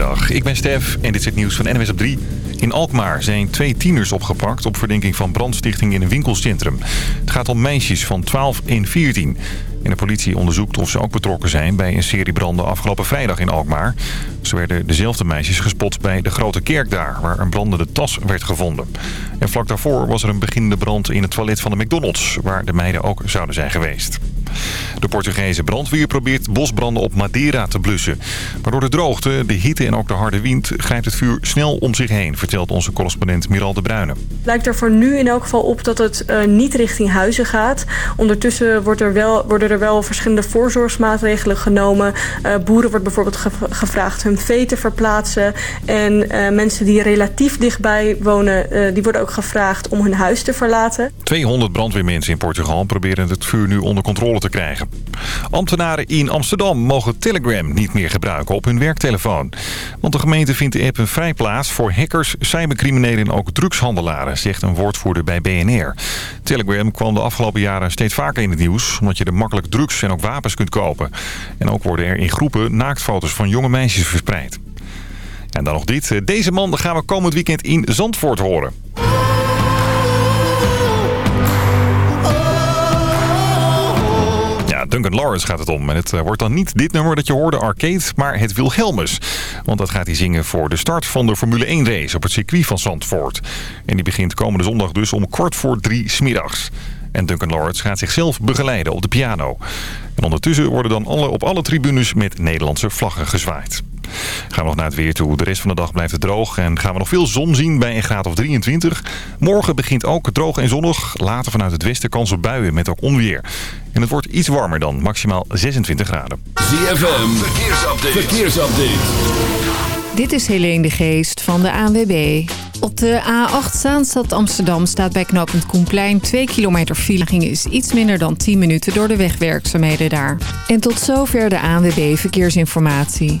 Goedemiddag, ik ben Stef en dit is het nieuws van NWS op 3. In Alkmaar zijn twee tieners opgepakt op verdenking van brandstichting in een winkelcentrum. Het gaat om meisjes van 12 en 14. En de politie onderzoekt of ze ook betrokken zijn bij een serie branden afgelopen vrijdag in Alkmaar. Ze werden dezelfde meisjes gespot bij de Grote Kerk daar, waar een brandende tas werd gevonden. En vlak daarvoor was er een beginnende brand in het toilet van de McDonald's, waar de meiden ook zouden zijn geweest. De Portugese brandweer probeert bosbranden op Madeira te blussen. Maar door de droogte, de hitte en ook de harde wind grijpt het vuur snel om zich heen, vertelt onze correspondent Miral de Bruyne. Lijkt er voor nu in elk geval op dat het uh, niet richting huizen gaat. Ondertussen wordt er wel, worden er wel verschillende voorzorgsmaatregelen genomen. Uh, boeren wordt bijvoorbeeld ge gevraagd hun vee te verplaatsen. En uh, mensen die relatief dichtbij wonen, die worden ook gevraagd om hun huis te verlaten. 200 brandweermensen in Portugal proberen het vuur nu onder controle te krijgen. Ambtenaren in Amsterdam mogen Telegram niet meer gebruiken op hun werktelefoon. Want de gemeente vindt de app een vrijplaats voor hackers, cybercriminelen en ook drugshandelaren, zegt een woordvoerder bij BNR. Telegram kwam de afgelopen jaren steeds vaker in het nieuws, omdat je er makkelijk drugs en ook wapens kunt kopen. En ook worden er in groepen naaktfoto's van jonge meisjes verspreid. En dan nog dit. Deze man gaan we komend weekend in Zandvoort horen. Duncan Lawrence gaat het om. En het wordt dan niet dit nummer dat je hoorde, Arcade, maar het Wilhelmus. Want dat gaat hij zingen voor de start van de Formule 1 race op het circuit van Zandvoort. En die begint komende zondag dus om kwart voor drie smiddags. En Duncan Lawrence gaat zichzelf begeleiden op de piano. En ondertussen worden dan alle, op alle tribunes met Nederlandse vlaggen gezwaaid. Gaan we nog naar het weer toe. De rest van de dag blijft het droog en gaan we nog veel zon zien bij een graad of 23. Morgen begint ook droog en zonnig. Later vanuit het westen kans op buien met ook onweer. En het wordt iets warmer dan, maximaal 26 graden. ZFM, verkeersupdate. verkeersupdate. Dit is Helene de Geest van de ANWB. Op de A8 Zaanstad Amsterdam staat bij knooppunt Koenplein 2 kilometer file. Is iets minder dan 10 minuten door de wegwerkzaamheden daar. En tot zover de ANWB Verkeersinformatie.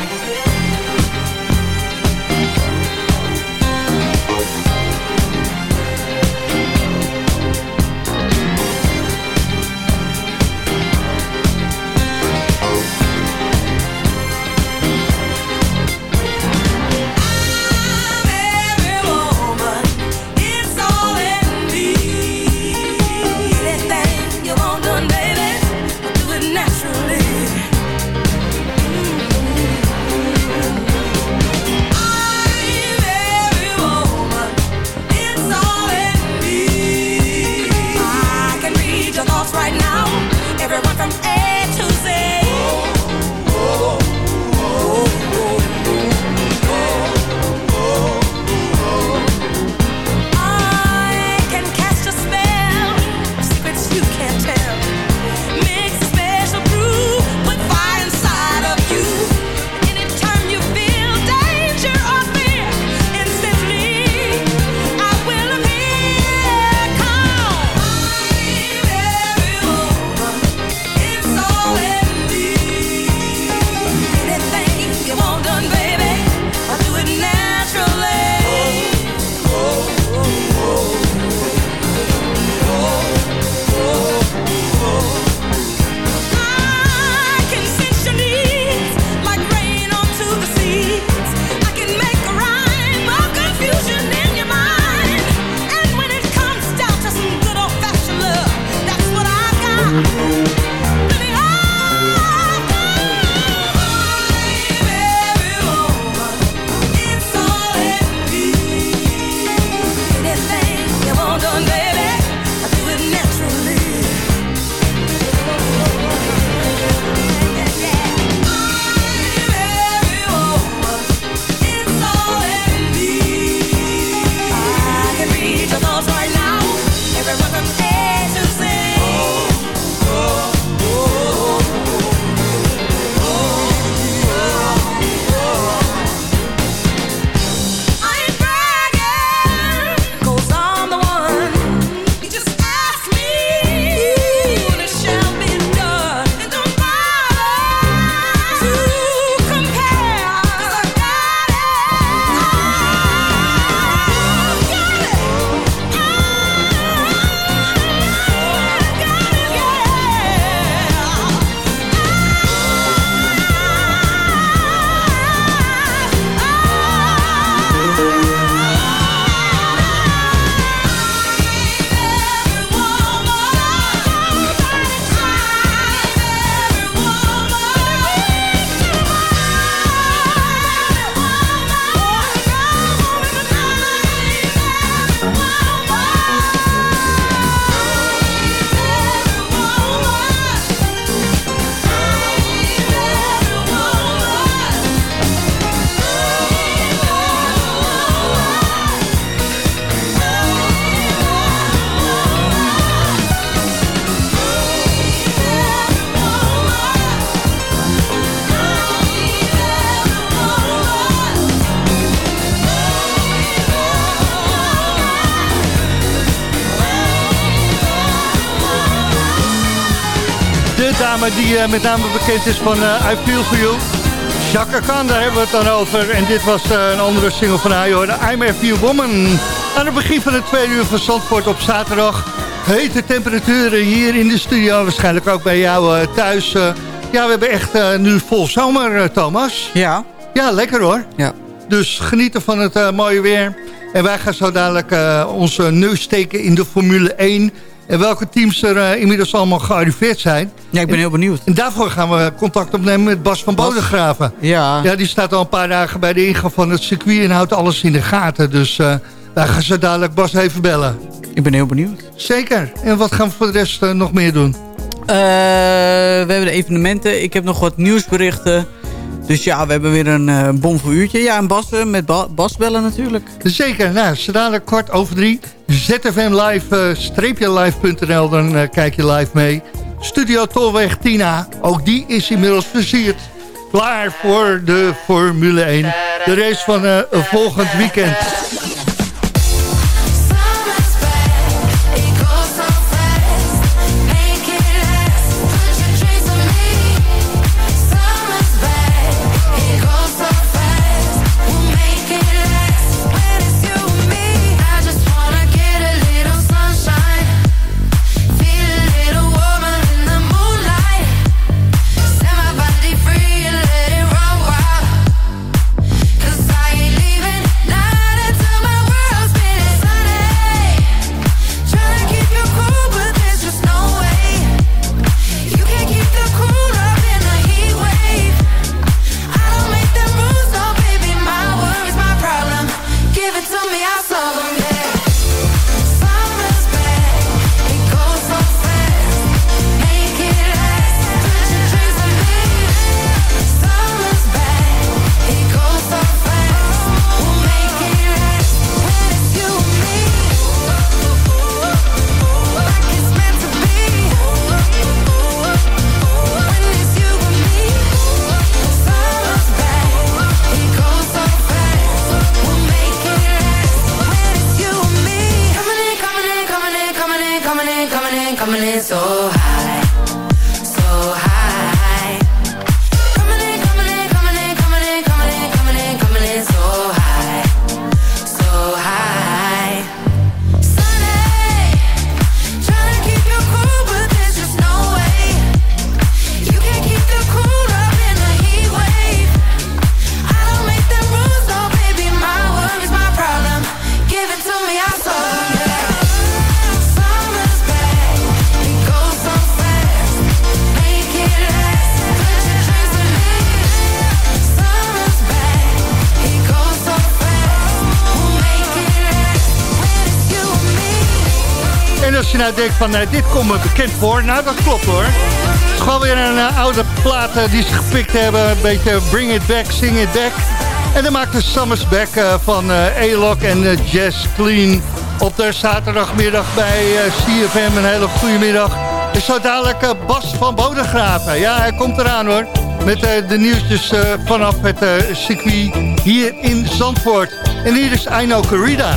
Die uh, met name bekend is van uh, I Feel For You. Chaka Khan, daar hebben we het dan over. En dit was een andere single van haar, hoor. I'm a Few Woman. Aan het begin van de tweede uur van Zandvoort op zaterdag. Hete temperaturen hier in de studio. Waarschijnlijk ook bij jou thuis. ja, we hebben echt nu vol zomer, Thomas. Ja. Ja, lekker hoor. Ja. Dus genieten van het mooie weer. En wij gaan zo dadelijk onze neus steken in de Formule 1... En welke teams er uh, inmiddels allemaal gearriveerd zijn. Ja, ik ben heel benieuwd. En daarvoor gaan we contact opnemen met Bas van Bodegraven. Ja. Ja, die staat al een paar dagen bij de ingang van het circuit en houdt alles in de gaten. Dus uh, wij gaan zo dadelijk Bas even bellen. Ik ben heel benieuwd. Zeker. En wat gaan we voor de rest uh, nog meer doen? we hebben de evenementen. Ik heb nog wat nieuwsberichten. Dus ja, we hebben weer een uh, bomvol uurtje. Ja, en Bas, uh, met ba Bas bellen natuurlijk. Zeker. Nou, dadelijk kwart over drie. ZFM live, uh, streepje live.nl, dan kijk je live mee. Studio Tolweg Tina, ook die is inmiddels versierd. Klaar voor de Formule 1. De race van volgend weekend. Nou denkt van uh, dit komt me bekend voor. Nou, dat klopt hoor. Het is gewoon weer een uh, oude plaat uh, die ze gepikt hebben. Een beetje Bring It Back, Sing It Back. En dan maakt de Summers Back van A-Lock en Jazz Clean op de zaterdagmiddag bij CFM. Een hele goede middag. En zo dadelijk Bas van Bodegraven. Ja, hij komt eraan hoor. Met de nieuwtjes vanaf het circuit hier in Zandvoort. En hier is Aino Corrida.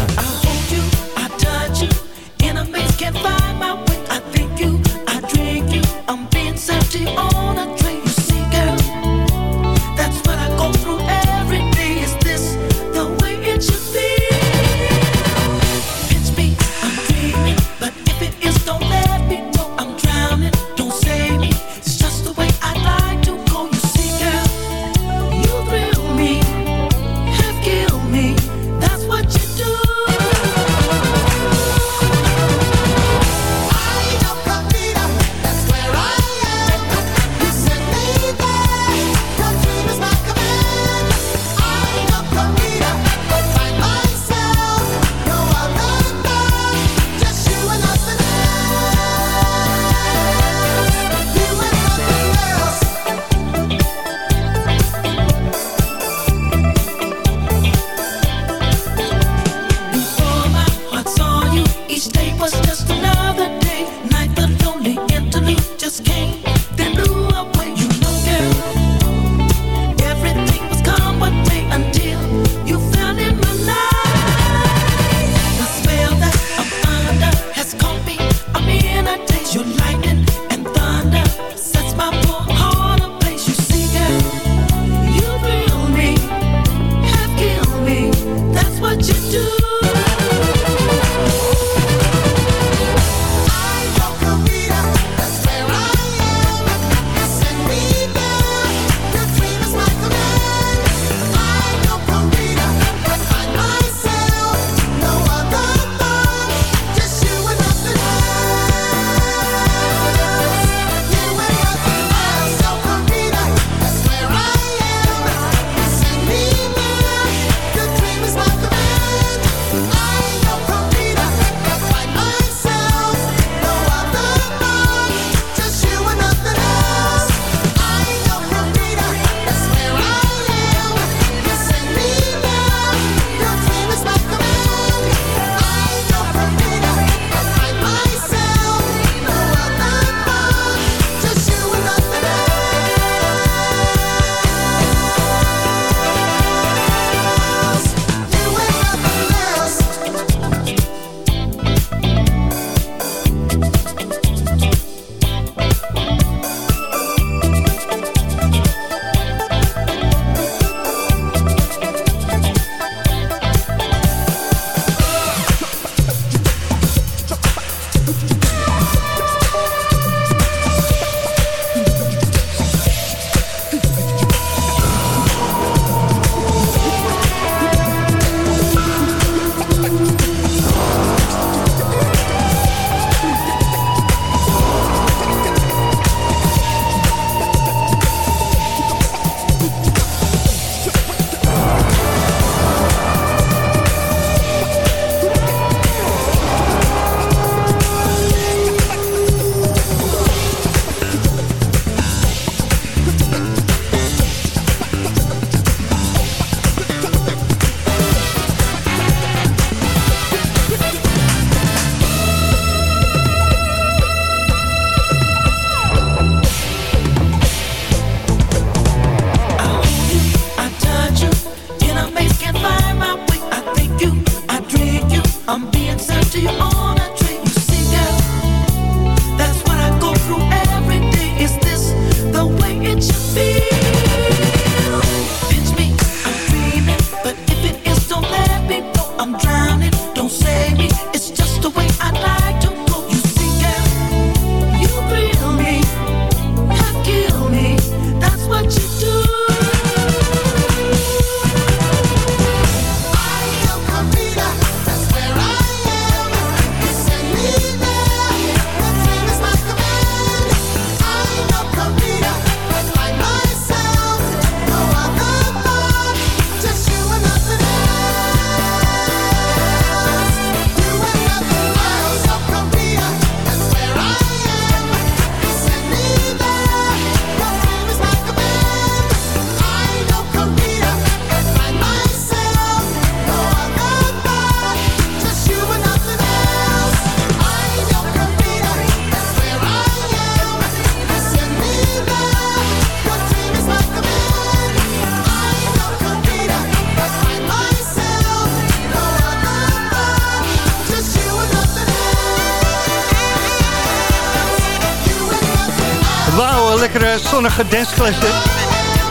Lekkere zonnige danceklasje.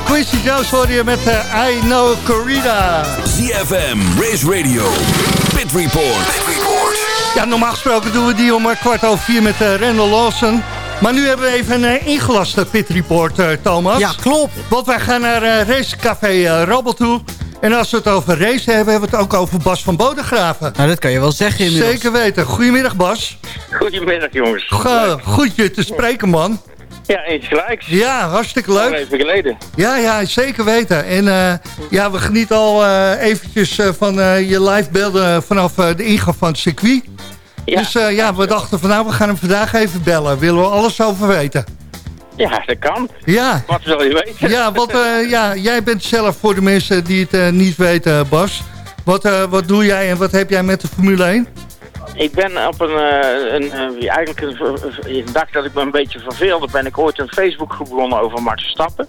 Quincy Jones hoor je met uh, I Know Corrida. ZFM, Race Radio, Pit Report. Pit Report. Ja, normaal gesproken doen we die om kwart over vier met uh, Randall Lawson. Maar nu hebben we even een ingelaste Pit Report, Thomas. Ja, klopt. Want wij gaan naar racecafé Rabbel toe. En als we het over race hebben, hebben we het ook over Bas van Bodegraven. Nou, dat kan je wel zeggen inmiddels. Zeker weten. Goedemiddag, Bas. Goedemiddag, jongens. Go goed je te spreken, man. Ja, eens gelijk. Ja, hartstikke leuk. even geleden. Ja, ja, zeker weten. En uh, ja, we genieten al uh, eventjes uh, van je live beelden vanaf de ingang van het circuit. Ja, dus ja, we dachten van nou, we gaan hem vandaag even bellen. Willen we alles over weten. Ja, dat kan. Ja. Wat wil je weten? Ja, want ja, jij bent zelf voor de mensen die het niet weten, Bas. Wat, wat doe jij en wat heb jij met de Formule 1? Ik ben op een, een eigenlijk een, een, dag dat ik me een beetje verveelde, ben ik ooit een Facebook begonnen over Max Verstappen.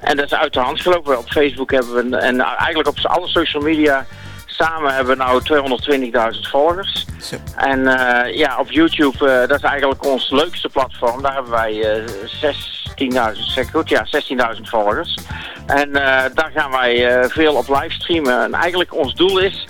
En dat is uit de hand gelopen. Op Facebook hebben we, en eigenlijk op alle social media samen hebben we nou 220.000 volgers. Zo. En uh, ja, op YouTube, uh, dat is eigenlijk ons leukste platform. Daar hebben wij uh, 16.000, zeg goed, ja, 16.000 volgers. En daar gaan wij veel op livestreamen. En eigenlijk ons doel is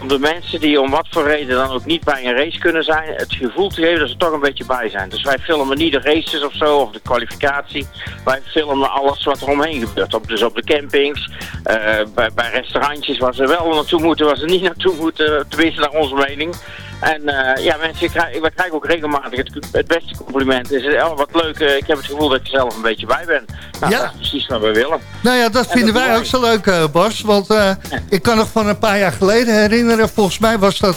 om de mensen die om wat voor reden dan ook niet bij een race kunnen zijn, het gevoel te geven dat ze toch een beetje bij zijn. Dus wij filmen niet de races of zo, of de kwalificatie. Wij filmen alles wat er omheen gebeurt. Op, dus op de campings, uh, bij, bij restaurantjes waar ze wel naartoe moeten, waar ze niet naartoe moeten, tenminste naar onze mening. En uh, ja, mensen, krijgen, we krijgen ook regelmatig het, het beste compliment. Is oh, wat leuk, uh, ik heb het gevoel dat ik er zelf een beetje bij ben. Nou, ja. dat is precies wat we willen. Nou ja, dat vinden wij ook zo leuk, uh, Bas. Want ja. ik kan nog van een paar jaar geleden herinneren, volgens mij was dat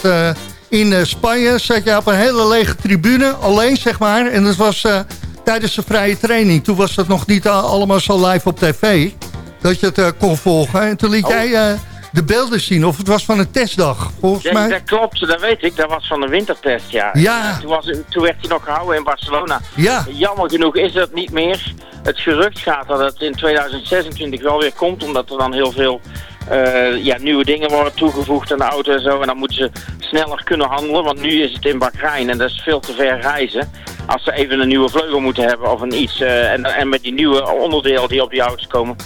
in Spanje. Zat je op een hele lege tribune, alleen zeg maar. En dat was tijdens de vrije training. Toen was dat nog niet allemaal zo live op tv. Dat je het kon volgen. En toen liet oh. jij de beelden zien. Of het was van een testdag, volgens ja, mij. Dat klopt, dat weet ik. Dat was van de wintertest, ja. ja. Toen, was, toen werd hij nog gehouden in Barcelona. Ja. Jammer genoeg is dat niet meer. Het gerucht gaat dat het in 2026 wel weer komt, omdat er dan heel veel uh, ja, nieuwe dingen worden toegevoegd aan de auto en zo. En dan moeten ze sneller kunnen handelen, want nu is het in Bahrein en dat is veel te ver reizen. Als ze even een nieuwe vleugel moeten hebben of een iets. Uh, en, en met die nieuwe onderdelen die op die auto's komen,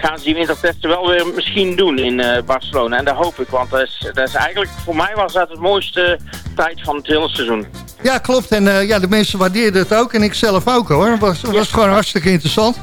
gaan ze die wintertesten wel weer misschien doen in uh, Barcelona. En dat hoop ik, want dat is, dat is eigenlijk, voor mij was dat het mooiste tijd van het hele seizoen. Ja, klopt. En uh, ja, de mensen waardeerden het ook en ik zelf ook hoor. Het was, was gewoon hartstikke interessant.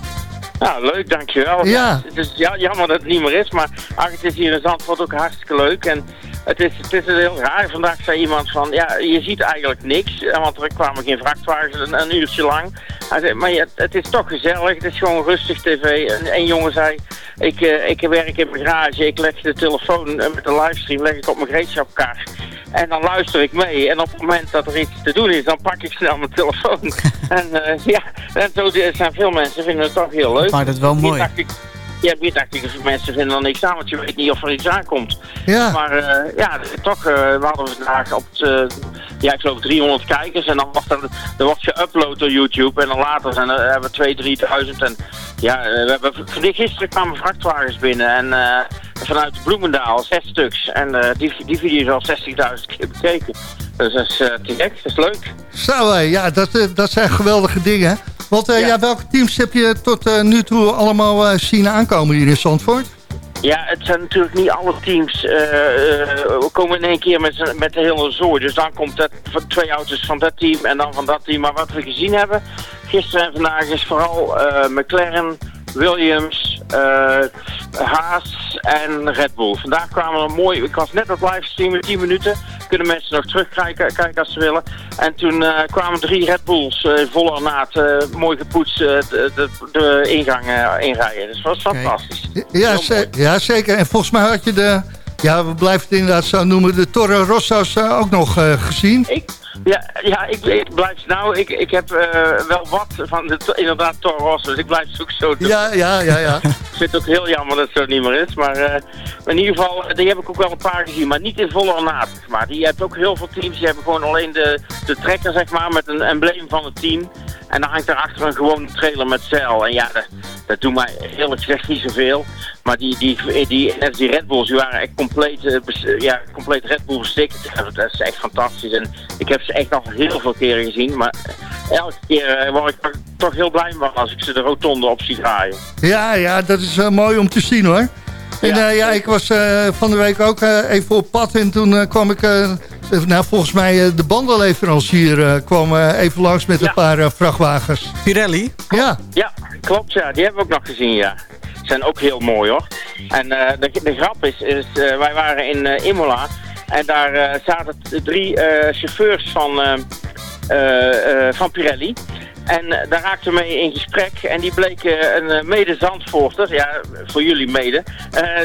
Ja, leuk, dankjewel. Ja. Het is ja, jammer dat het niet meer is, maar ach, het is hier in Zandvoort ook hartstikke leuk. En het is, het is heel raar. Vandaag zei iemand van, ja, je ziet eigenlijk niks. Want er kwamen geen vrachtwagens een, een uurtje lang. Hij zei, maar ja, het is toch gezellig. Het is gewoon rustig tv. En een jongen zei, ik, uh, ik werk in mijn garage. Ik leg de telefoon uh, met de livestream leg ik op mijn gereedschapkaart. En dan luister ik mee. En op het moment dat er iets te doen is, dan pak ik snel mijn telefoon. en uh, ja, en zo zijn veel mensen vinden het toch heel leuk. Maar dat is wel mooi. Dacht ik, mensen vinden dan niks aan, want je weet niet of er iets aankomt. Ja. Maar uh, ja, toch, uh, we hadden vandaag op het, ja, ik geloof 300 kijkers. En dan wordt er, er wordt geüpload door YouTube. En dan later zijn er, hebben we 2.000, 3.000. En ja, we hebben, gisteren kwamen vrachtwagens binnen. En vanuit Bloemendaal, zes stuks. En die, die video is al 60.000 keer bekeken. Dus dat is te gek, dat is leuk. Zo, uh, ja, dat, dat zijn geweldige dingen. Want ja. ja. welke teams heb je tot nu toe allemaal zien aankomen hier in Zandvoort? Ja, het zijn natuurlijk niet alle teams we komen in één keer met, met de hele zooi. Dus dan komt dat van twee auto's van dat team en dan van dat team. Maar wat we gezien hebben, gisteren en vandaag is vooral McLaren, Williams, Haas en Red Bull. Vandaag kwamen er mooi, ik was net op livestreamen, 10 minuten. Kunnen mensen nog terugkijken kijken als ze willen. En toen uh, kwamen drie Red Bulls uh, vol ornaat, uh, mooi gepoetst, de, de, de, ingang inrijden. Dus dat was fantastisch. Ja, ze, ja, zeker. En volgens mij had je de, ja, we blijven het inderdaad zo noemen, de Torre Rosso's ook nog gezien. Ik, ja, ja ik, ik blijf nou, ik, ik heb uh, wel wat van de, inderdaad Toro Rosso, dus ik blijf ook zo doen. Ja, ja, ja, ja. ik vind het ook heel jammer dat het zo niet meer is, maar uh, in ieder geval, die heb ik ook wel een paar gezien, maar niet in volle ornaat, maar die hebt ook heel veel teams, die hebben gewoon alleen de, de trekker, zeg maar, met een embleem van het team. En dan hangt daarachter een gewone trailer met zeil. En ja, dat, dat doet mij eerlijk gezegd niet zoveel. Maar die, die, die, die Red Bulls, die waren echt compleet, ja, compleet Red Bull bestikt. Dat is echt fantastisch. En ik heb ze echt nog heel veel keren gezien. Maar elke keer word ik toch heel blij van als ik ze de rotonde op zie draaien. Ja, ja, dat is mooi om te zien hoor. En ja, ja ik was van de week ook even op pad en toen kwam ik... nou, volgens mij de bandenleverancier kwam even langs met een paar vrachtwagens. Pirelli? Ja. Ja, klopt ja. Die hebben we ook nog gezien, ja zijn ook heel mooi hoor. En uh, de, de, grap is, is uh, wij waren in uh, Imola en daar zaten drie chauffeurs van, van Pirelli. En daar raakten we mee in gesprek en die bleken een mede-Zandvoorter, ja, voor jullie mede,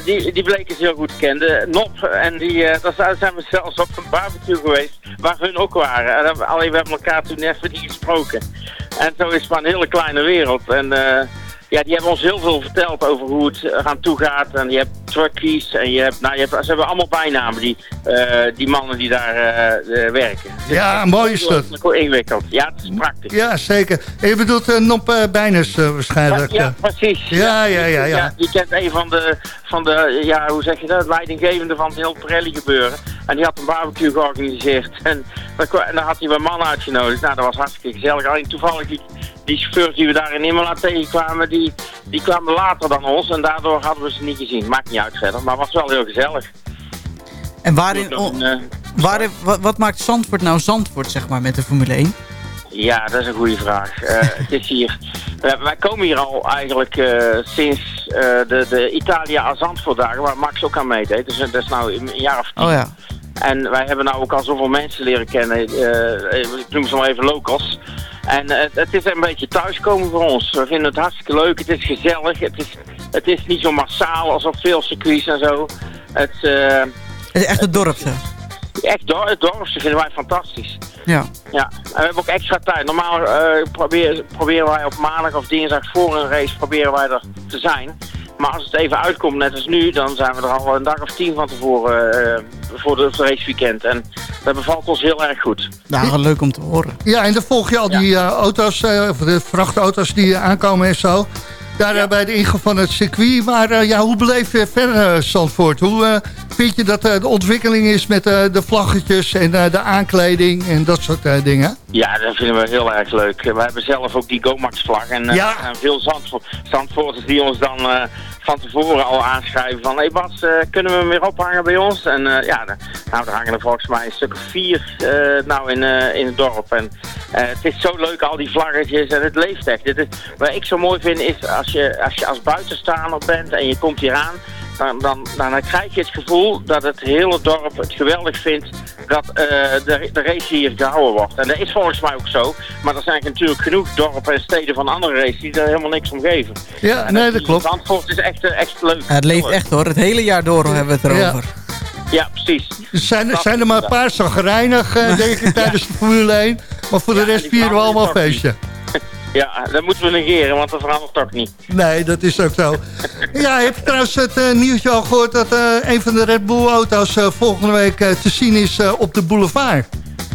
die, die bleken ze heel goed kenden, Nop. En die, daar zijn we zelfs op een barbecue geweest, waar hun ook waren. En, alleen we hebben elkaar toen even niet gesproken. En zo is het maar een hele kleine wereld. En ja, die hebben ons heel veel verteld over hoe het eraan toe gaat. En je hebt truckies en je hebt, nou, je hebt, ze hebben allemaal bijnamen, die, uh, die mannen die daar uh, werken. Ja, mooi is dat. ingewikkeld. Ja, het is praktisch. Ja, zeker. En je bedoelt uh, Nop Bijners waarschijnlijk. Ja, ja, precies. Ja, ja, ja. ja, ja. Die kent een van de, van de, ja, hoe zeg je dat, leidinggevende van het heel Pirelli gebeuren. En die had een barbecue georganiseerd. En, en daar had hij weer mannen uitgenodigd. Nou, dat was hartstikke gezellig. Alleen toevallig die, die chauffeurs die we daar in Imola tegenkwamen, die, die kwamen later dan ons. En daardoor hadden we ze niet gezien. Maakt niet uit verder, maar was wel heel gezellig. En waarin, een, uh, waarin wat, wat, maakt Zandvoort nou Zandvoort, zeg maar, met de Formule 1? Ja, dat is een goede vraag. Uh, het is hier, wij komen hier al eigenlijk uh, sinds de, de Italia Zandvoort dagen, waar Max ook aan meedeed. Dus dat is nou een jaar of tien. Oh ja. En wij hebben nou ook al zoveel mensen leren kennen. ik noem ze maar even locals. En het, het, is een beetje thuiskomen voor ons. We vinden het hartstikke leuk. Het is gezellig. Het is, het is niet zo massaal als op veel circuits en zo. Het, uh, het is echt het dorpse. Echt dor het dorpse vinden wij fantastisch. Ja. ja. En we hebben ook extra tijd. Normaal uh, proberen, proberen wij op maandag of dinsdag voor een race proberen wij er te zijn. Maar als het even uitkomt, net als nu, dan zijn we er al een dag of tien van tevoren uh, voor de raceweekend. En dat bevalt ons heel erg goed. Ja, leuk om te horen. Ja, en dan volg je al die uh, auto's, uh, of de vrachtauto's die aankomen en zo. Daar ja. bij de ingang van het circuit. Maar ja, hoe beleef je verder, Zandvoort? Hoe vind je dat de ontwikkeling is met de vlaggetjes en de aankleding en dat soort dingen? Ja, dat vinden we heel erg leuk. We hebben zelf ook die Gomax-vlag. En, ja. en veel Zandvo Zandvoorters die ons dan van tevoren al aanschrijven van... hé hey Bas, uh, kunnen we hem weer ophangen bij ons? En uh, ja, nou, er hangen er volgens mij een stuk of vier uh, nou in, in het dorp. En het is zo leuk, al die vlaggetjes en het leeft echt. Dit wat ik zo mooi vind is als je als, je als buitenstaander bent en je komt hier aan... Dan, dan, dan, krijg je het gevoel dat het hele dorp het geweldig vindt dat uh, de, de race hier gehouden wordt. En dat is volgens mij ook zo. Maar er zijn natuurlijk genoeg dorpen en steden van andere races die er helemaal niks om geven. Ja, en nee, dat klopt. Zandvoort is echt, echt leuk. Ja, het leeft echt hoor. Het hele jaar door hebben we het erover. Ja. Ja, precies. Zijn, zijn er maar een paar zagrijnig, uh, denk ik, tijdens de Formule 1. Maar voor de rest vieren we allemaal feestje. Ja, dat moeten we negeren, want dat verandert toch niet. Nee, dat is ook zo. ja, heb je trouwens het uh, nieuwtje al gehoord... dat uh, een van de Red Bull-auto's uh, volgende week te zien is op de boulevard?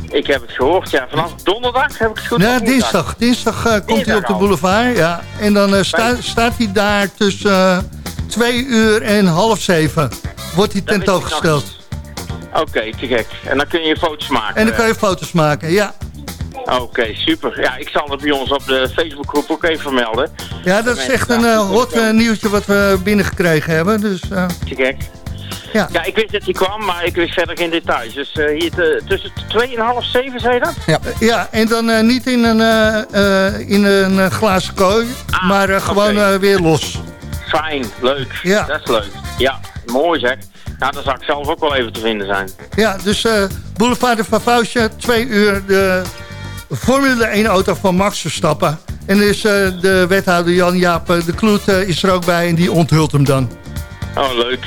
Ik heb het gehoord, ja. Vanaf donderdag heb ik het goed Ja, dinsdag. Dinsdag komt hij op de boulevard, ja. En dan sta, staat hij daar tussen twee uur en half zeven. Wordt hij tentoongesteld. Oké, okay, te gek. En dan kun je foto's maken. En dan kan je foto's maken, ja. Oké, super. Ja, ik zal het bij ons op de Facebookgroep ook even vermelden. Ja, dat is echt een uh, hot uh, nieuwtje wat we binnengekregen hebben. Dus, uh... Te gek. Ja. ja, ik wist dat hij kwam, maar ik wist verder geen details. Dus hier te, tussen 2 en half 7, zei je dat? Ja, ja en dan niet in een, in een glazen kooi, ah, maar gewoon okay. weer los. Fijn, leuk. Ja. Dat is leuk. Ja, mooi zeg. Nou, dan zou ik zelf ook wel even te vinden zijn. Ja, dus Boulevard de Vavausje, twee uur de Formule 1 auto van Max Verstappen. En is uh, de wethouder Jan-Jaap de Kloet uh, is er ook bij en die onthult hem dan. Oh, leuk.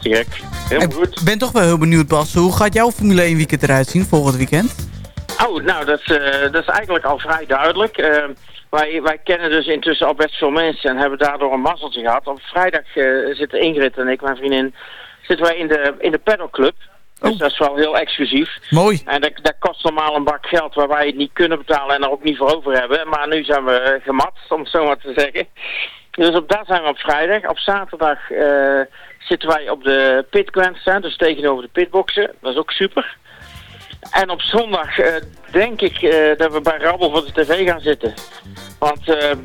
Gek. Heel ik goed. ben toch wel heel benieuwd, Bas. Hoe gaat jouw Formule 1 weekend eruit zien volgend weekend? Oh, nou, dat, uh, dat is eigenlijk al vrij duidelijk. wij, wij kennen dus intussen al best veel mensen en hebben daardoor een mazzeltje gehad. Op vrijdag zitten Ingrid en ik, mijn vriendin, zitten wij in de, in de pedalclub. Dus oh. dat is wel heel exclusief. Mooi. En dat, dat, kost normaal een bak geld waar wij het niet kunnen betalen en er ook niet voor over hebben. Maar nu zijn we gemat, om het zo maar te zeggen. Dus op dat zijn we op vrijdag. Op zaterdag uh, zitten wij op de pit grandstand, dus tegenover de pitboxen. Dat is ook super. En op zondag denk ik dat we bij Rabbel voor de tv gaan zitten. Want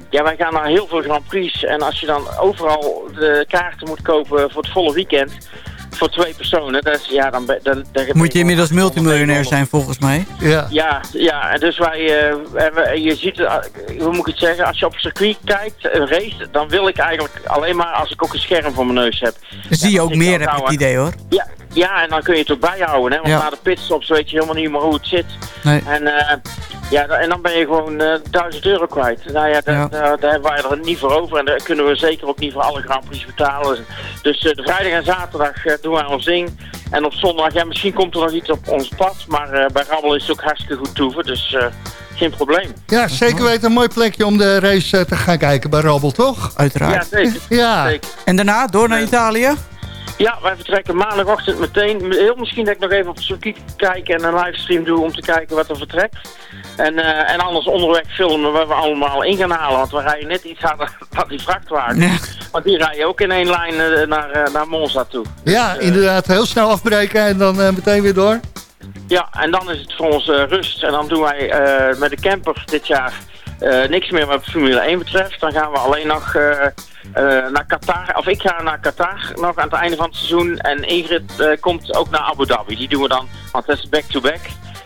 ja, wij gaan naar heel veel Grand Prix. En als je dan overal de kaarten moet kopen voor het volle weekend voor twee personen. Dat is, ja, dan, dan, dan Moet je inmiddels multimiljonair zijn volgens mij. Ja, ja, ja dus wij, uh, je ziet, uh, hoe moet ik het zeggen, als je op circuit kijkt, een race, dan wil ik eigenlijk alleen maar als ik ook een scherm voor mijn neus heb. Dan zie je ook meer, heb ik het idee hoor. Ja, ja, en dan kun je het ook bijhouden, hè, want ja. na de pitstops weet je helemaal niet meer hoe het zit. Nee. En uh, ja, en dan ben je gewoon uh, 1000 euro kwijt. Nou ja, daar, ja. daar, daar hebben wij er niet voor over. En daar kunnen we zeker ook niet voor alle Grand Prix betalen. Dus uh, de vrijdag en zaterdag uh, doen wij ons ding. En op zondag, ja, misschien komt er nog iets op ons pad. Maar bij Rabbel is het ook hartstikke goed toeven. Dus geen probleem. Ja, zeker weten. Een mooi plekje om de race te gaan kijken bij Rabbel, toch? Uiteraard. Ja, zeker. ja. zeker. En daarna door naar Italië? Ja, wij vertrekken maandagochtend meteen. Heel misschien dat ik nog even op het circuit kijk en een livestream doe om te kijken wat er vertrekt. En, uh, en anders onderweg filmen waar we allemaal in gaan halen. Want we rijden net iets harder dan die vrachtwagen. Ja. Want die rijden ook in één lijn uh, naar, uh, naar Monza toe. Ja, dus, inderdaad. Heel snel afbreken en dan meteen weer door. Ja, en dan is het voor ons rust. En dan doen wij met de camper dit jaar niks meer wat Formule 1 betreft. Dan gaan we alleen nog... Uh, naar Qatar, of ik ga naar Qatar nog aan het einde van het seizoen. En Ingrid komt ook naar Abu Dhabi. Die doen we dan, want dat is back-to-back.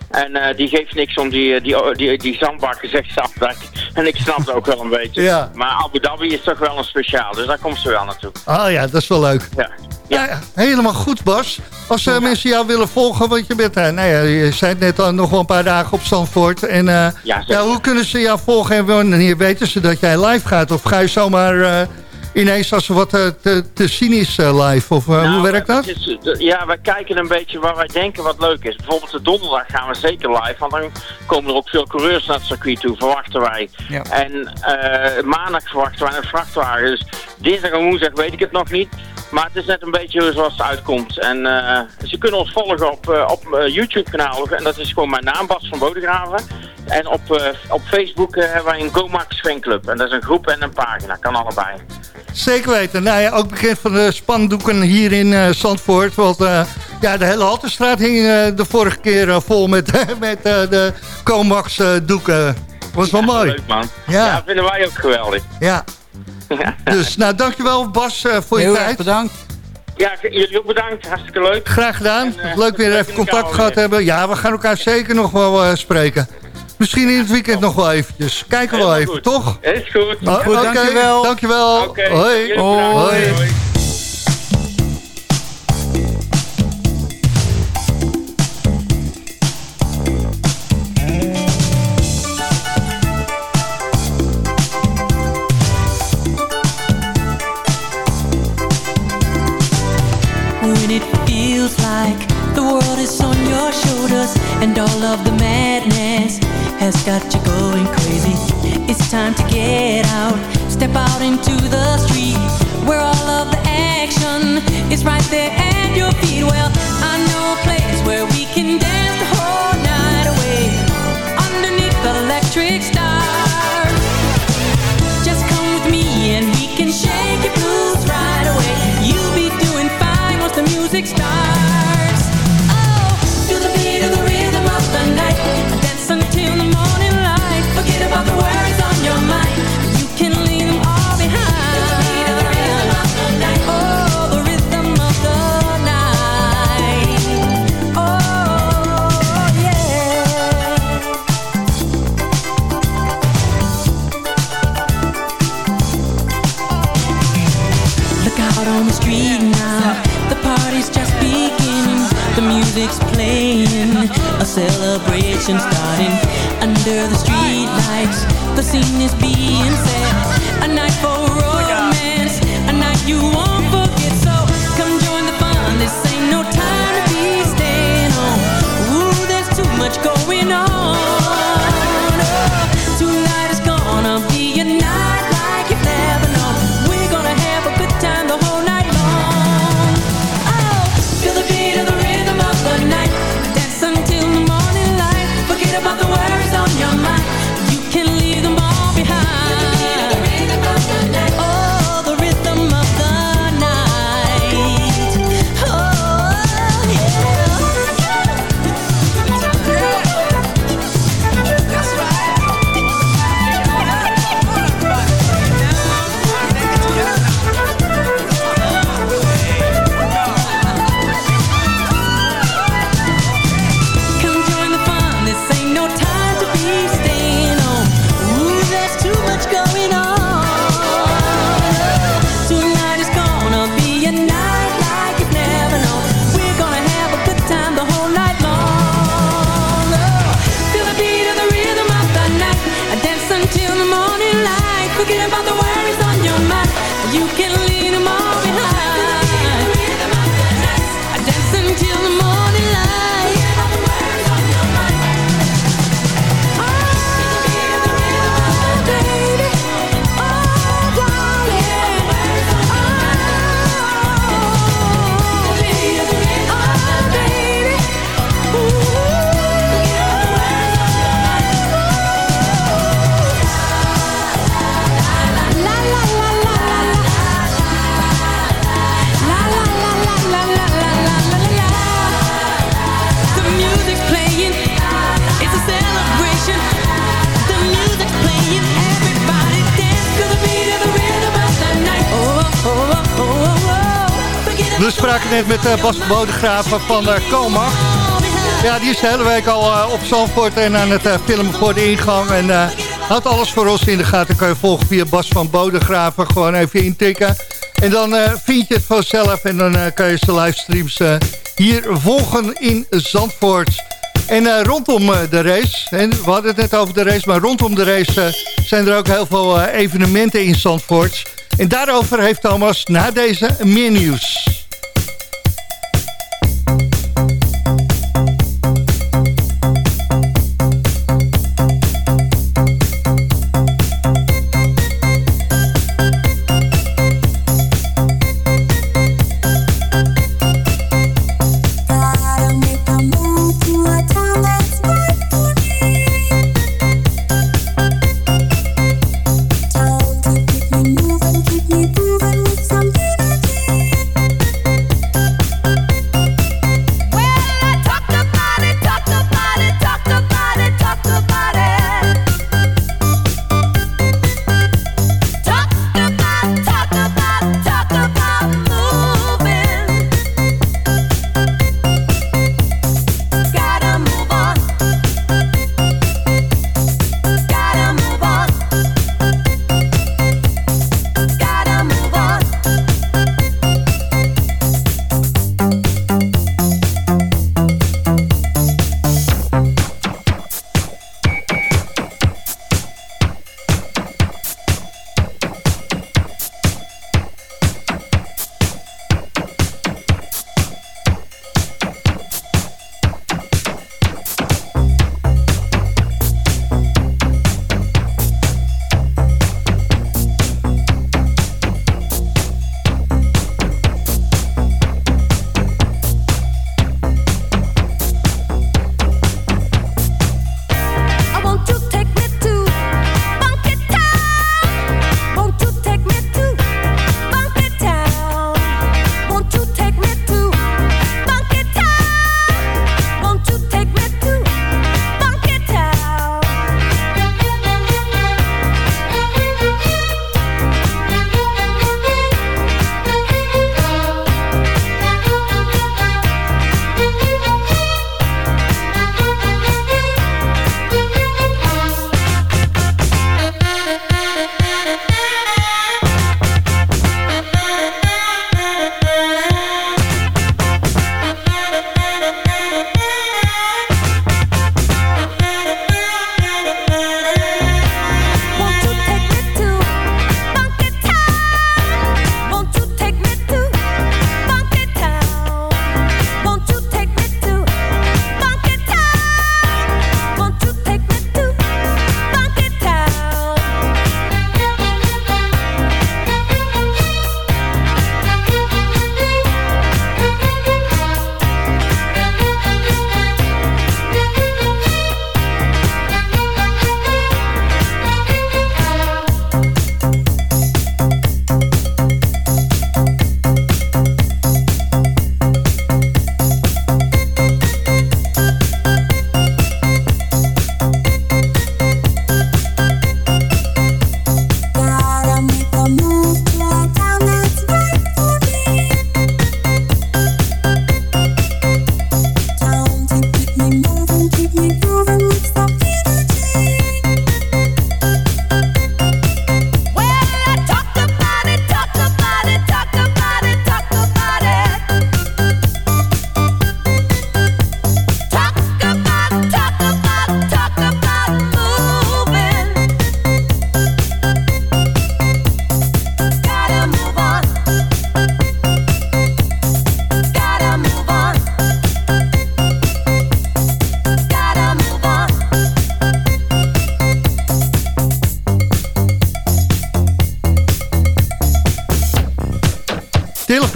En uh, die geeft niks om die, die, die, die zandbakken, zegt ze altijd. En ik snap het ook wel een beetje. Ja. Maar Abu Dhabi is toch wel een speciaal, dus daar komt ze wel naartoe. Oh ja, dat is wel leuk. Ja. Ja. ja helemaal goed Bas. Als uh, mensen jou willen volgen, want je bent uh, nou ja, je zei net al nog wel een paar dagen op Zandvoort. En ja, ja, hoe kunnen ze jou volgen en wanneer weten ze dat jij live gaat? Of ga je zomaar ineens als er wat te, te, te zien is uh, live? Of nou, hoe werkt dat? Is, ja, wij kijken een beetje waar wij denken wat leuk is. Bijvoorbeeld de donderdag gaan we zeker live. Want dan komen er ook veel coureurs naar het circuit toe, verwachten wij. Ja. En uh, maandag verwachten wij een vrachtwagen. Dus dinsdag en woensdag weet ik het nog niet. Maar het is net een beetje zoals het uitkomt. En uh, ze kunnen ons volgen op, uh, op YouTube-kanaal. En dat is gewoon mijn naam, Bas van Bodegraven. En op, op Facebook hebben wij een GoMax fanclub. En dat is een groep en een pagina. Kan allebei. Zeker weten. Nou ja, ook bekend van de spandoeken hier in Zandvoort. Want ja, de hele Haltestraat hing de vorige keer vol met, met de GoMax doeken. Was wel ja, mooi. Leuk man. Ja. ja, vinden wij ook geweldig. Ja. Dus nou, dankjewel Bas uh, voor Heel je tijd. bedankt. Ja, jullie ook bedankt. Hartstikke leuk. Graag gedaan. En, uh, leuk weer even contact gehad hebben. Ja, we gaan elkaar zeker nog wel uh, spreken. Misschien in het weekend nog wel eventjes. Kijken we wel even, goed. toch? Is goed. Oh, goed, okay. dankjewel. Dankjewel. Okay. Hoi. Hoi. Hoi. Bas Bodegraven van uh, Komacht. Ja, die is de hele week al uh, op Zandvoort en aan het filmen voor de ingang. En houdt alles voor ons in de gaten. Kan je volgen via Bas van Bodegraven. Gewoon even intikken. En dan vind je het vanzelf en dan kan je zijn livestreams hier volgen in Zandvoort. En rondom de race, we hadden het net over de race... maar rondom de race zijn er ook heel veel evenementen in Zandvoort... En daarover heeft Thomas na deze meer nieuws.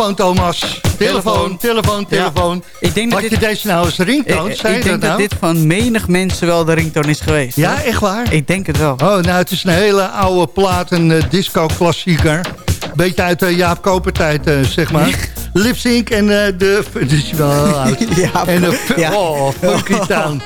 Telefoon, Thomas. Telefoon, telefoon, telefoon. Ik denk dat Wat dit, je deze nou als ringtoon? Ik, ik denk dat, nou? dit van menig mensen wel de ringtoon is geweest. Ja, echt waar? Ik denk het wel. Oh, nou, het is een hele oude plaat, een uh, disco-klassieker. Beetje uit de uh, Jaap Kopertijd, uh, zeg maar. Lipsync en de... Dit is wel oud. ja, en de... Ja. Oh, Funky Town.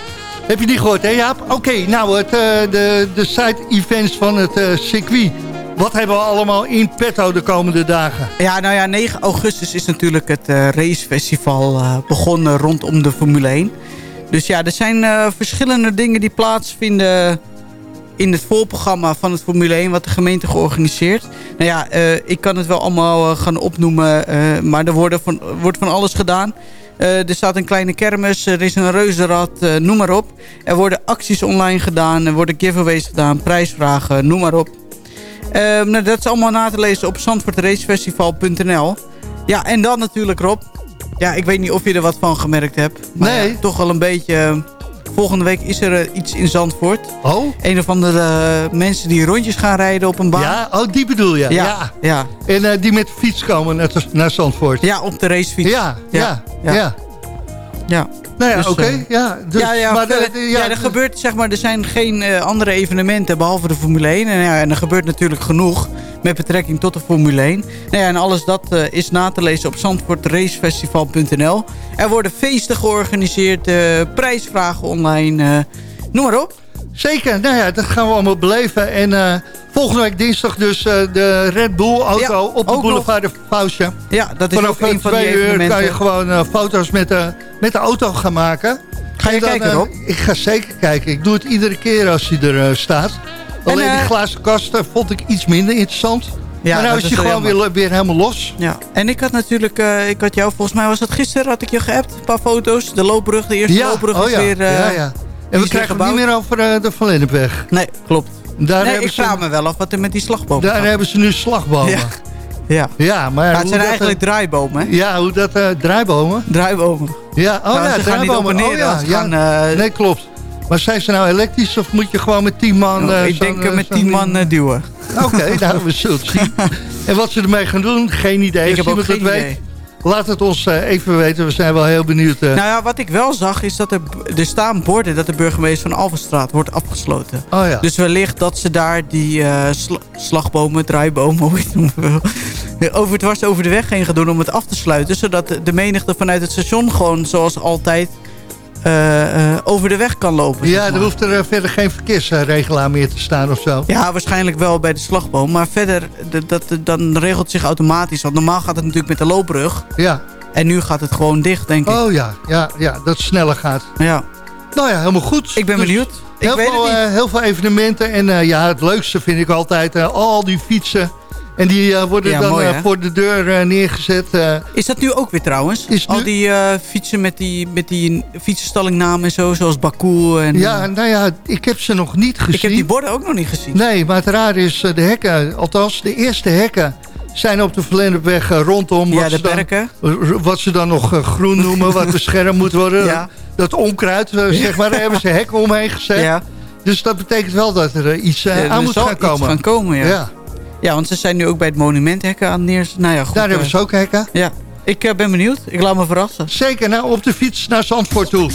Heb je die gehoord, hè Jaap? Oké, okay, nou, het, de, de side-events van het circuit Wat hebben we allemaal in petto de komende dagen? Ja, nou ja, 9 augustus is natuurlijk het uh, racefestival uh, begonnen rondom de Formule 1. Dus ja, er zijn uh, verschillende dingen die plaatsvinden in het voorprogramma van het Formule 1... wat de gemeente georganiseerd. Nou ja, ik kan het wel allemaal gaan opnoemen, maar er worden wordt van alles gedaan... Er staat een kleine kermis, er is een reuzenrad, noem maar op. Er worden acties online gedaan, er worden giveaways gedaan, prijsvragen, noem maar op. Uh, nou, dat is allemaal na te lezen op zandvoortracefestival.nl. Ja, en dan natuurlijk Rob. Ja, ik weet niet of je er wat van gemerkt hebt. Maar nee. Ja, toch wel een beetje... Volgende week is er iets in Zandvoort. Oh? Een of andere mensen die rondjes gaan rijden op een baan. Ja, oh, die bedoel je. Ja. ja. ja. En uh, die met fiets komen naar, naar Zandvoort. Ja, op de racefiets. Ja, ja, ja. ja. ja. Nou ja, dus, oké. Okay, ja, dus, ja, ja, maar de, ja, ja, er gebeurt, zeg maar, er zijn geen uh, andere evenementen behalve de Formule 1. En, ja, en er gebeurt natuurlijk genoeg met betrekking tot de Formule 1. Nou ja, en alles dat uh, is na te lezen op zandvoortracefestival.nl. Er worden feesten georganiseerd, uh, prijsvragen online, noem maar op. Zeker, nou ja, dat gaan we allemaal beleven. En volgende week dinsdag dus de Red Bull auto op de boulevard de Fausje. Ja, dat is Vanaf ook een van die uur kan je gewoon foto's met de, met de auto gaan maken. Ga je dan, kijken, Rob? ik ga zeker kijken. Ik doe het iedere keer als hij er staat. Alleen En, die glazen kasten vond ik iets minder interessant. Ja, maar nou is hij gewoon weer, weer helemaal los. Ja, en ik had natuurlijk, uh, ik had jou, volgens mij was dat gisteren, had ik je geappt. Een paar foto's. De loopbrug, de eerste ja, loopbrug oh is ja, weer... Uh, ja, ja. En we krijgen het niet meer over uh, de Van Lennepweg. Nee, klopt. Daar nee, hebben ik vraag ze, me wel af wat er met die slagbomen Daar gaat. hebben ze nu slagbomen. Ja. Ja, ja maar... Ja, het zijn dat, eigenlijk draaibomen, hè? Ja, hoe dat... Uh, draaibomen? Draaibomen. Ja, oh nou, ja, ze draaibomen. neer. Oh, ja, ze ja. gaan, uh, nee, klopt. Maar zijn ze nou elektrisch of moet je gewoon met 10 man... nou, Uh, ik denk met 10 man duwen. Oké, okay, nou, we zullen het zien. en wat ze ermee gaan doen, geen idee. Ik heb ook geen het idee. Weet, laat het ons uh, even weten. We zijn wel heel benieuwd. Uh. Nou ja, wat ik wel zag is dat er, er staan borden dat de burgemeester van Alvenstraat wordt afgesloten. Oh ja. Dus wellicht dat ze daar die uh, sl slagbomen, draaibomen, hoe je het noemen wil, over dwars over de weg heen gaan doen om het af te sluiten. Zodat de menigte vanuit het station gewoon zoals altijd over de weg kan lopen. Ja, er hoeft er uh, verder geen verkeersregelaar meer te staan of zo. Ja, waarschijnlijk wel bij de slagboom. Maar verder, dat, dan regelt het zich automatisch. Want normaal gaat het natuurlijk met de loopbrug. Ja. En nu gaat het gewoon dicht, denk ik. Oh ja, ja, ja dat het sneller gaat. Ja. Nou ja, helemaal goed. Ik ben dus benieuwd. Ik heel, weet veel, het niet. heel veel evenementen. En ja, het leukste vind ik altijd al die fietsen. En die uh, worden ja, dan mooi, uh, voor de deur uh, neergezet. is dat nu ook weer trouwens? Is Al nu... die fietsen met die, met die fietsenstallingnamen en zo, zoals Baku. En, ja, nou ja, ik heb ze nog niet gezien. Ik heb die borden ook nog niet gezien. Nee, maar het raar is, de hekken, althans de eerste hekken zijn op de Verlennepweg rondom. Ja, wat de ze dan. Wat ze dan nog groen noemen, wat beschermd moet worden. Ja. Dat onkruid, zeg maar, daar hebben ze hekken omheen gezet. Ja. Dus dat betekent wel dat er iets aan moet gaan komen. Iets gaan komen, ja. Ja. Want ze zijn nu ook bij het monumenthekken aan neer. Nou ja, goed, Daar hebben ze ook hekken. Ja, ik uh, ben benieuwd. Ik laat me verrassen. Zeker, nou op de fiets naar Zandvoort toe.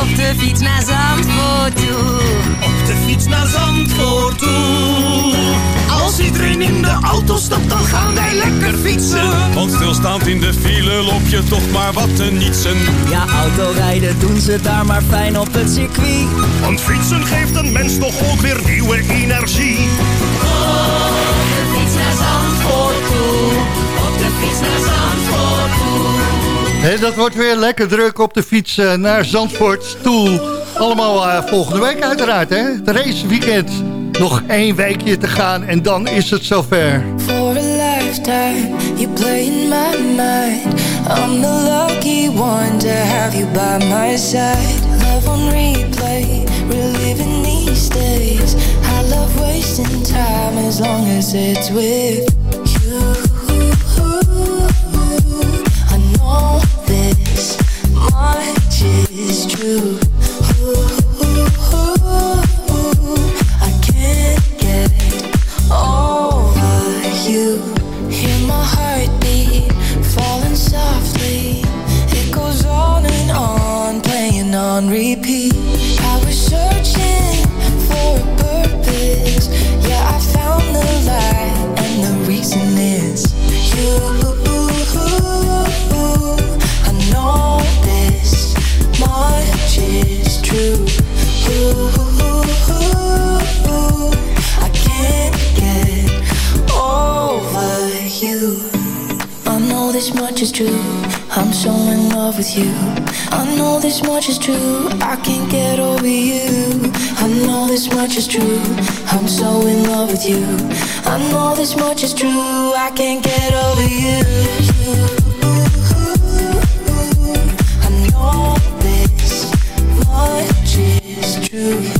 Op de fiets naar Zandvoort toe. Op de fiets naar Zandvoort toe. Als iedereen in de auto stapt, dan gaan wij lekker fietsen. Want stilstaand in de file loop je toch maar wat te nietsen. Ja, autorijden doen ze daar maar fijn op het circuit. Want fietsen geeft een mens toch ook weer nieuwe energie. Op de fiets naar Zandvoort toe. Op de fiets naar Zandvoort toe. Hey, dat wordt weer lekker druk op de fiets uh, naar Zandvoort toe. Allemaal uh, volgende week uiteraard, hè? Het raceweekend. Nog één weekje te gaan en dan is het zover. For a lifetime, you play in my mind. I'm the lucky one to have you by my side. Love on replay, reliving these days. I love wasting time as long as it's with you. Is true. Much is true. I'm so in love with you. I know this much is true. I can't get over you. I know this much is true. I'm so in love with you. I know this much is true. I can't get over you. I know this much is true.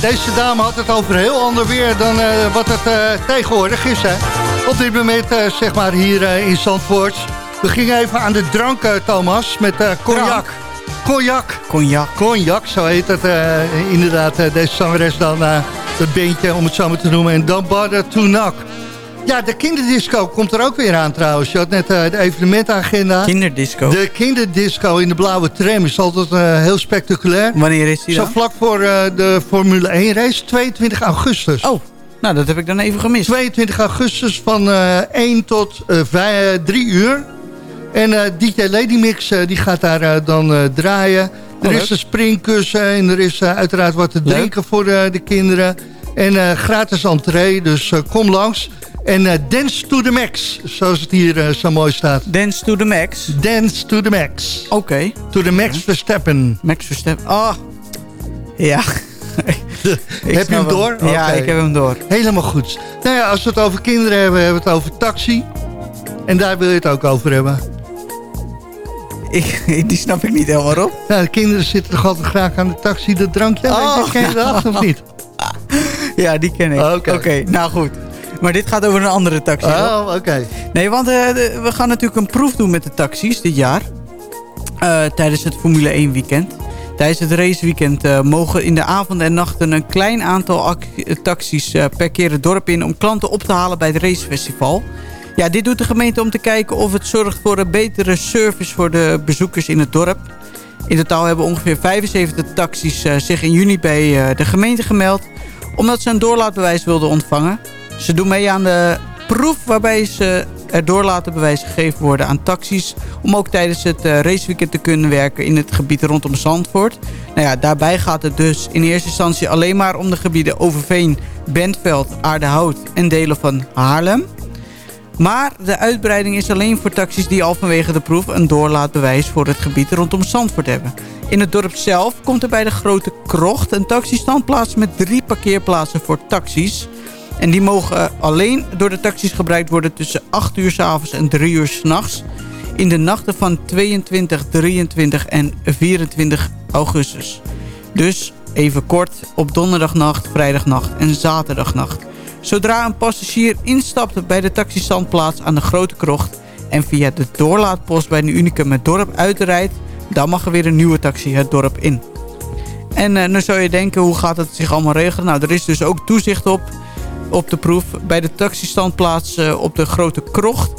Deze dame had het over heel ander weer dan eh, wat het eh, tegenwoordig is. Hè? Op dit moment, eh, zeg maar, hier in Zandvoort. We gingen even aan de drank, Thomas, met cognac. Cognac. Cognac. Cognac, zo heet het inderdaad. deze zangeres dan, het beentje, om het zo maar te noemen. En dan to Knock. Ja, de kinderdisco komt er ook weer aan trouwens. Je had net uh, de evenementagenda. Kinderdisco? De kinderdisco in de blauwe tram is altijd uh, heel spectaculair. Wanneer is die Zo dan? vlak voor uh, de Formule 1 race, 22 augustus. Oh, nou dat heb ik dan even gemist. 22 augustus van 1 tot 5, 3 uur. En DJ Lady Mix die gaat daar dan draaien. Er oh, is een springkussen en er is uiteraard wat te drinken voor de kinderen. En gratis entree, dus kom langs. En uh, Dance to the Max, zoals het hier uh, zo mooi staat. Dance to the Max? Dance to the Max. Oké. Okay. To the Max Verstappen. Max Verstappen. Oh. Ja. heb je hem door? Ja, okay. ik heb hem door. Helemaal goed. Nou ja, als we het over kinderen hebben, hebben we het over taxi. En daar wil je het ook over hebben. Ik, die snap ik niet helemaal op. Nou, de kinderen zitten toch altijd graag aan de taxi, de drankje. Oh. Ken je dat of niet? Ja, die ken ik. Oké, okay. nou goed. Maar dit gaat over een andere taxi. Oh, oké. Nee, want uh, de, we gaan natuurlijk een proef doen met de taxis dit jaar. Uh, tijdens het Formule 1 weekend. Tijdens het raceweekend uh, mogen in de avonden en nachten een klein aantal taxis per keer het dorp in... om klanten op te halen bij het racefestival. Ja, dit doet de gemeente om te kijken of het zorgt voor een betere service voor de bezoekers in het dorp. In totaal hebben ongeveer 75 taxis zich in juni bij de gemeente gemeld... omdat ze een doorlaatbewijs wilden ontvangen. Ze doen mee aan de proef waarbij ze erdoor laten bewijs gegeven worden aan taxis... om ook tijdens het uh, raceweekend te kunnen werken in het gebied rondom Zandvoort. Nou ja, daarbij gaat het dus in eerste instantie alleen maar om de gebieden Overveen, Bentveld, Aardehout en delen van Haarlem. Maar de uitbreiding is alleen voor taxis die al vanwege de proef een doorlaatbewijs voor het gebied rondom Zandvoort hebben. In het dorp zelf komt er bij de Grote Krocht een taxistandplaats met drie parkeerplaatsen voor taxis... En die mogen alleen door de taxis gebruikt worden tussen 8 uur s avonds en 3 uur s'nachts. In de nachten van 22, 23 en 24 augustus. Dus even kort op donderdagnacht, vrijdagnacht en zaterdagnacht. Zodra een passagier instapt bij de taxistandplaats aan de Grote Krocht... en via de doorlaatpost bij de Unicum het dorp uitrijdt... dan mag er weer een nieuwe taxi het dorp in. En dan zou je denken, hoe gaat het zich allemaal regelen? Nou, er is dus ook toezicht op op de proef. Bij de taxistandplaats uh, op de Grote Krocht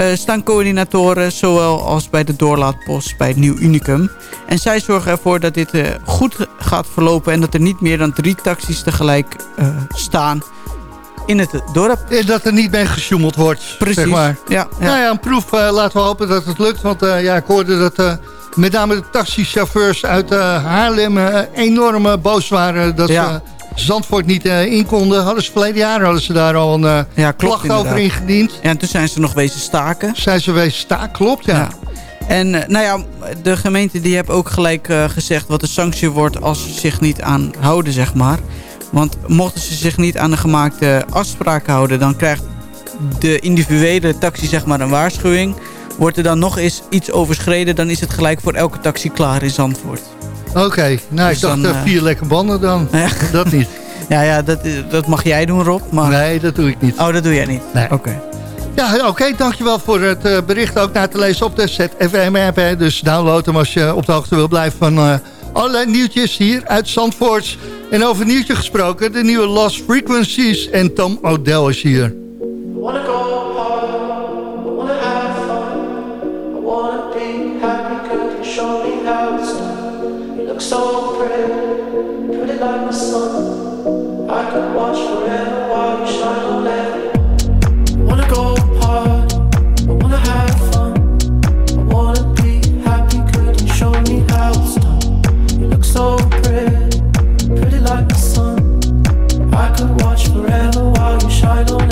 uh, staan coördinatoren, zowel als bij de doorlaatpost bij het Nieuw Unicum. En zij zorgen ervoor dat dit uh, goed gaat verlopen en dat er niet meer dan drie taxis tegelijk staan in het dorp. En dat er niet mee gesjoemeld wordt, Precies, zeg maar. Ja, ja. Nou ja, een proef. laten we hopen dat het lukt. Want ja, ik hoorde dat met name de taxichauffeurs uit Haarlem enorm boos waren... dat ze Zandvoort niet uh, in konden. Hadden ze verleden jaar hadden ze daar al een uh, ja, klacht over ingediend. Ja, en toen zijn ze nog wezen staken. Zijn ze wezen staken, klopt, ja. ja. En uh, nou ja, de gemeente die heeft ook gelijk gezegd wat de sanctie wordt als ze zich niet aan houden, zeg maar. Want mochten ze zich niet aan de gemaakte afspraken houden, dan krijgt de individuele taxi zeg maar een waarschuwing. Wordt er dan nog eens iets overschreden, dan is het gelijk voor elke taxi klaar in Zandvoort. Oké, nou dus ik dacht dan, uh, vier lekker banden dan. Ja. Dat niet. Ja, ja dat, dat mag jij doen Rob. Maar... Nee, dat doe ik niet. Oh, dat doe jij niet? Nee. Oké. Ja, oké. Okay, dankjewel voor het uh, bericht. Ook naar te lezen op de ZFM-app. Dus download hem als je op de hoogte wil blijven van uh, allerlei nieuwtjes hier uit Zandvoort. En over nieuwtje gesproken, de nieuwe Lost Frequencies. En Tom O'Dell is hier. So pretty, pretty like the sun. I could watch forever while you shine on every. Wanna go I wanna have fun. I wanna be happy, could you show me how it's done? You look so pretty, pretty like the sun. I could watch forever while you shine on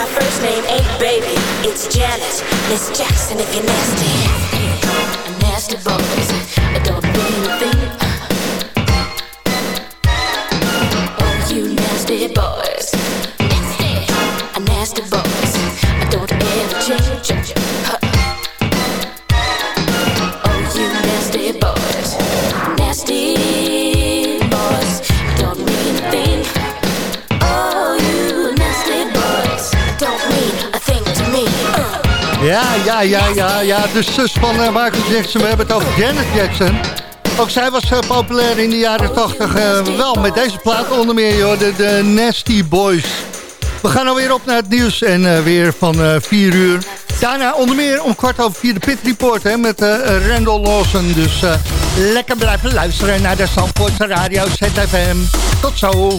my first name ain't baby, it's Janet. Miss Jackson if you're nasty. A nasty boys, don't do thing. Ja, ja, ja, ja, ja. De zus van uh, Jackson, we hebben het over Janet Jackson. Ook zij was eh, populair in de jaren 80. Eh, wel met deze plaat onder meer, joh, de, de, Nasty Boys. We gaan nou alweer op naar het nieuws en weer van 4 uur. Daarna onder meer om kwart over vier de Pit Report hè, met Randall Lawson. Dus lekker blijven luisteren naar de Zandvoortse Radio ZFM. Tot zo!